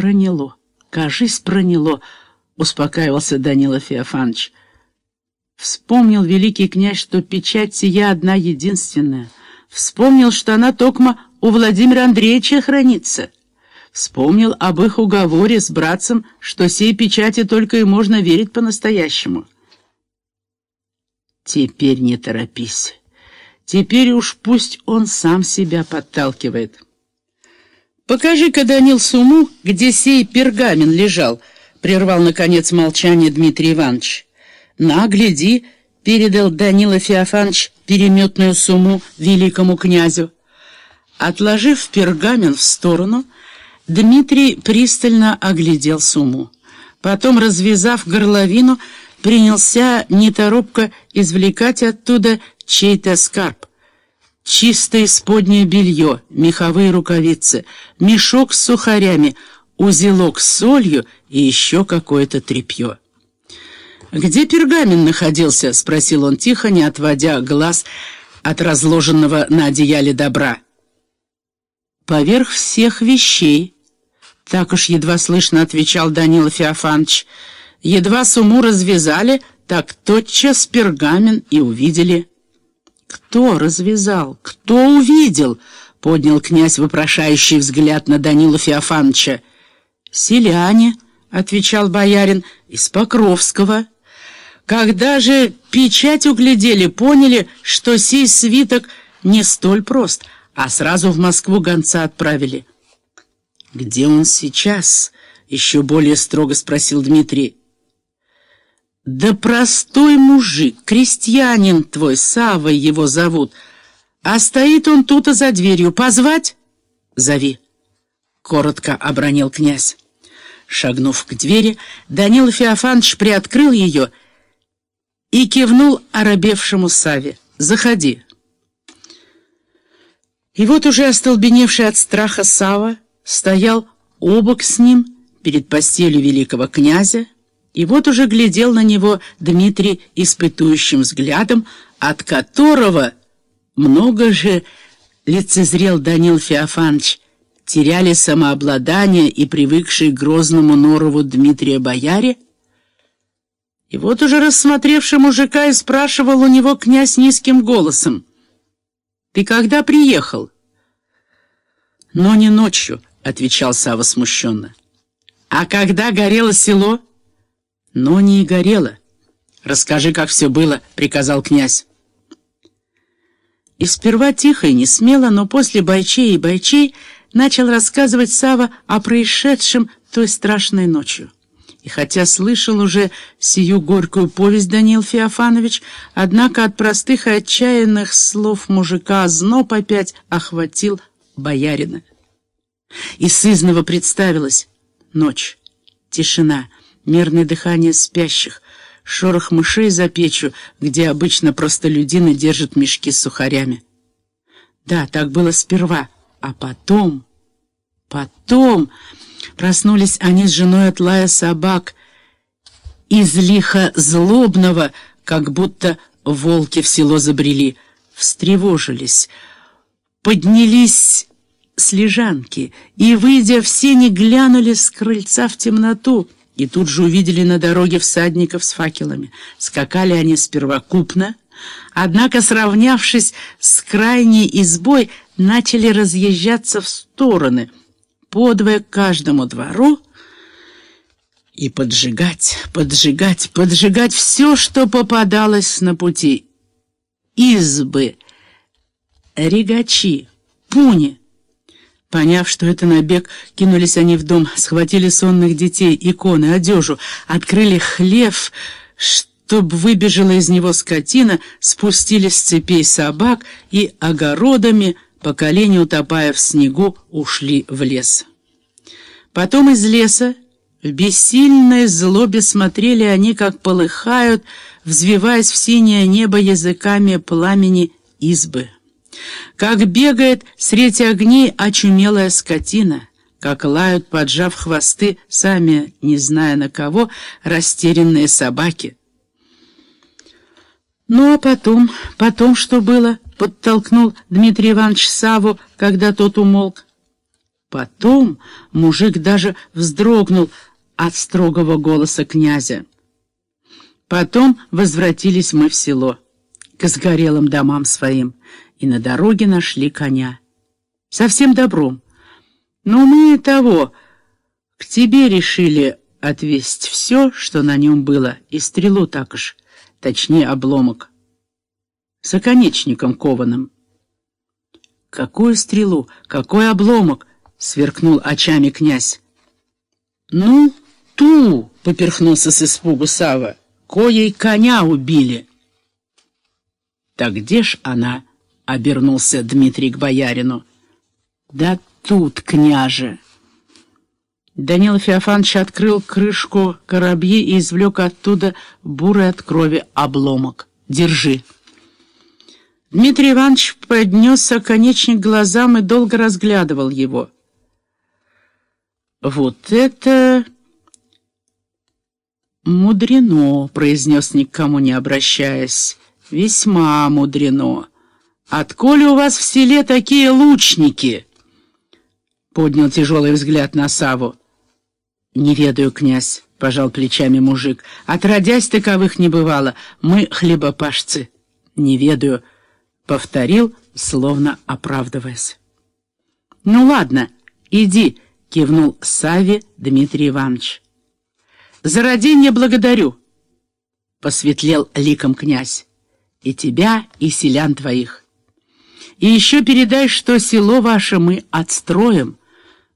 проняло, кажись, проняло, успокаивался Данила Феофанович. Вспомнил великий князь, что печать сия одна единственная. Вспомнил, что она токма у Владимира Андреевича хранится. Вспомнил об их уговоре с братцем, что сей печати только и можно верить по-настоящему. Теперь не торопись. Теперь уж пусть он сам себя подталкивает. «Покажи-ка, Данил, суму, где сей пергамен лежал», — прервал, наконец, молчание Дмитрий Иванович. «На, гляди», — передал Данила Феофанович переметную сумму великому князю. Отложив пергамент в сторону, Дмитрий пристально оглядел сумму. Потом, развязав горловину, принялся неторопко извлекать оттуда чей-то скарб. Чистое споднее белье, меховые рукавицы, мешок с сухарями, узелок с солью и еще какое-то тряпье. «Где пергамент находился?» — спросил он тихо, не отводя глаз от разложенного на одеяле добра. «Поверх всех вещей», — так уж едва слышно отвечал Данила Феофанович, «едва суму развязали, так тотчас пергамент и увидели». «Кто развязал? Кто увидел?» — поднял князь вопрошающий взгляд на Данила Феофановича. «Селяне», — отвечал боярин, — «из Покровского». Когда же печать углядели, поняли, что сей свиток не столь прост, а сразу в Москву гонца отправили. «Где он сейчас?» — еще более строго спросил Дмитрий. «Да простой мужик, крестьянин твой, Савой его зовут. А стоит он тут и за дверью. Позвать?» «Зови», — коротко обронил князь. Шагнув к двери, Данил Феофанович приоткрыл ее и кивнул оробевшему Саве. «Заходи». И вот уже остолбеневший от страха Сава стоял обок с ним перед постелью великого князя, и вот уже глядел на него Дмитрий испытующим взглядом, от которого много же лицезрел Данил Феофанович, теряли самообладание и привыкший к грозному норову Дмитрия Бояре, и вот уже рассмотревший мужика и спрашивал у него князь низким голосом. «Ты когда приехал?» «Но не ночью», — отвечал Сава смущенно. «А когда горело село?» «Но не и горело. Расскажи, как все было», — приказал князь. И сперва тихо и не смело, но после бойчей и бойчей начал рассказывать Сава о происшедшем той страшной ночью. И хотя слышал уже сию горькую повесть Данил Феофанович, однако от простых и отчаянных слов мужика зноб опять охватил боярина. И сызново представилась ночь, тишина, мерное дыхание спящих, шорох мышей за печью, где обычно простолюдины держат мешки с сухарями. Да, так было сперва, а потом... Потом... Проснулись они с женой от лая собак, из лиха злобного, как будто волки в село забрели, встревожились, поднялись с лежанки и, выйдя, все не глянули с крыльца в темноту, и тут же увидели на дороге всадников с факелами. Скакали они сперва купно, однако, сравнявшись с крайней избой, начали разъезжаться в стороны — подвое каждому двору и поджигать, поджигать, поджигать все, что попадалось на пути. Избы, регачи, пуни. Поняв, что это набег, кинулись они в дом, схватили сонных детей, иконы, одежу, открыли хлев, чтоб выбежала из него скотина, спустили с цепей собак и огородами — по колени утопая в снегу, ушли в лес. Потом из леса в бессильной злобе смотрели они, как полыхают, взвиваясь в синее небо языками пламени избы. Как бегает среди огней очумелая скотина, как лают, поджав хвосты, сами, не зная на кого, растерянные собаки. Ну а потом, потом что было — подтолкнул Дмитрий Иванович Саву, когда тот умолк. Потом мужик даже вздрогнул от строгого голоса князя. Потом возвратились мы в село, к сгорелым домам своим, и на дороге нашли коня. Совсем добром. Но мы того, к тебе решили отвесть все, что на нем было, и стрелу так уж, точнее обломок, с оконечником кованым. «Какую стрелу? Какой обломок?» — сверкнул очами князь. «Ну, ту!» — поперхнулся с испугу Сава. «Коей коня убили!» «Так где ж она?» — обернулся Дмитрий к боярину. «Да тут, княже!» Данила Феофанович открыл крышку коробьи и извлек оттуда бурый от крови обломок. «Держи!» Дмитрий Иванович поднес оконечник глазам и долго разглядывал его. «Вот это мудрено», — произнес никому не обращаясь. «Весьма мудрено. Отколи у вас в селе такие лучники?» Поднял тяжелый взгляд на Саву. «Не ведаю, князь», — пожал плечами мужик. «Отродясь таковых не бывало. Мы хлебопашцы». «Не ведаю», — повторил, словно оправдываясь. «Ну ладно, иди», — кивнул Саве Дмитрий Иванович. «За родение благодарю», — посветлел ликом князь. «И тебя, и селян твоих. И еще передай, что село ваше мы отстроим,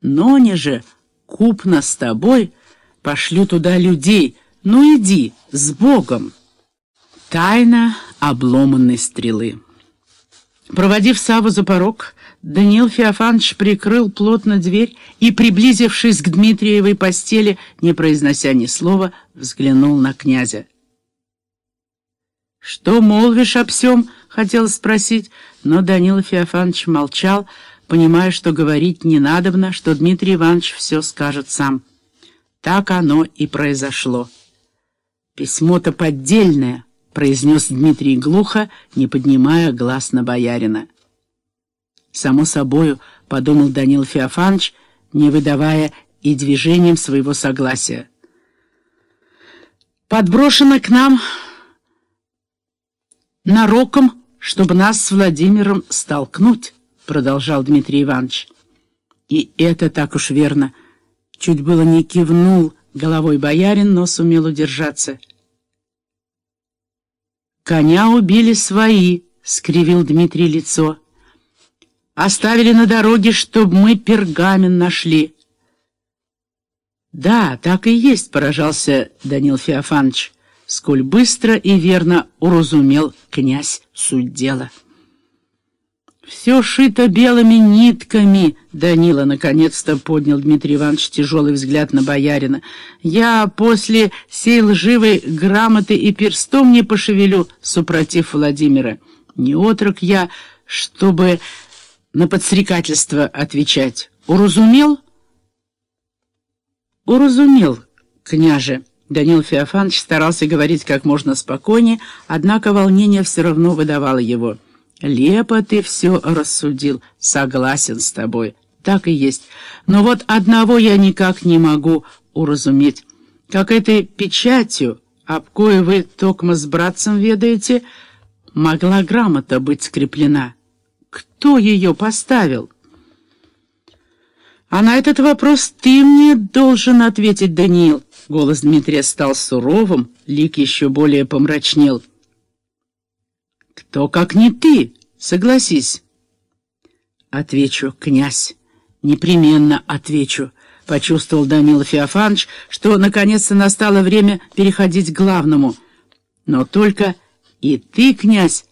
но не же купно с тобой пошлю туда людей. Ну иди, с Богом!» Тайна обломанной стрелы. Проводив Саву за порог, Даниил Феофанович прикрыл плотно дверь и, приблизившись к Дмитриевой постели, не произнося ни слова, взглянул на князя. «Что молвишь об всем?» — хотел спросить, но Данила Феофанович молчал, понимая, что говорить не надобно, что Дмитрий Иванович все скажет сам. Так оно и произошло. Письмо-то поддельное, — произнес Дмитрий глухо, не поднимая глаз на боярина. «Само собою», — подумал Данил Феофанович, не выдавая и движением своего согласия. «Подброшено к нам нароком, чтобы нас с Владимиром столкнуть», — продолжал Дмитрий Иванович. «И это так уж верно». Чуть было не кивнул головой боярин, но сумел удержаться — «Коня убили свои», — скривил Дмитрий лицо. «Оставили на дороге, чтобы мы пергамен нашли». «Да, так и есть», — поражался Данил Феофанович, сколь быстро и верно уразумел князь суть дела. «Все шито белыми нитками», — Данила наконец-то поднял Дмитрий Иванович тяжелый взгляд на боярина. «Я после сей лживой грамоты и перстом не пошевелю, супротив Владимира. Не отрок я, чтобы на подстрекательство отвечать. Уразумел?» «Уразумел, княже». Данил Феофанович старался говорить как можно спокойнее, однако волнение все равно выдавало его. «Лепо ты все рассудил. Согласен с тобой. Так и есть. Но вот одного я никак не могу уразуметь. Как этой печатью, об кое вы токмо с братцем ведаете, могла грамота быть скреплена? Кто ее поставил?» «А на этот вопрос ты мне должен ответить, Даниил». Голос Дмитрия стал суровым, лик еще более помрачнел. «Кто, как не ты? Согласись». «Отвечу, князь, непременно отвечу», — почувствовал Данила Феофанович, что наконец-то настало время переходить к главному. «Но только и ты, князь,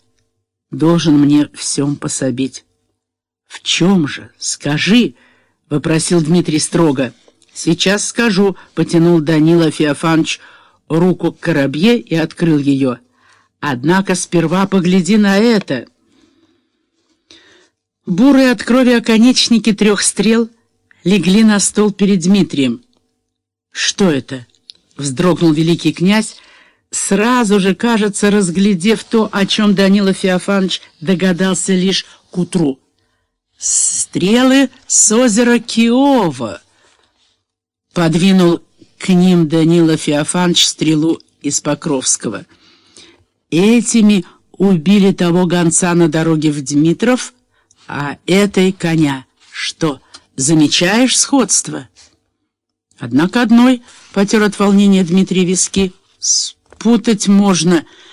должен мне всем пособить». «В чем же? Скажи», — вопросил Дмитрий строго. «Сейчас скажу», — потянул Данила Феофанович руку к коробье и открыл ее. Однако сперва погляди на это. Бурые от крови оконечники трех стрел легли на стол перед Дмитрием. «Что это?» — вздрогнул великий князь, сразу же, кажется, разглядев то, о чем Данила Феофанович догадался лишь к утру. Стрелы с озера Киова. Подвинул к ним Данила Феофанович стрелу из Покровского. Этими убили того гонца на дороге в Дмитров, а этой коня. Что, замечаешь сходство? Однако одной потер от волнения Дмитрий виски. Спутать можно —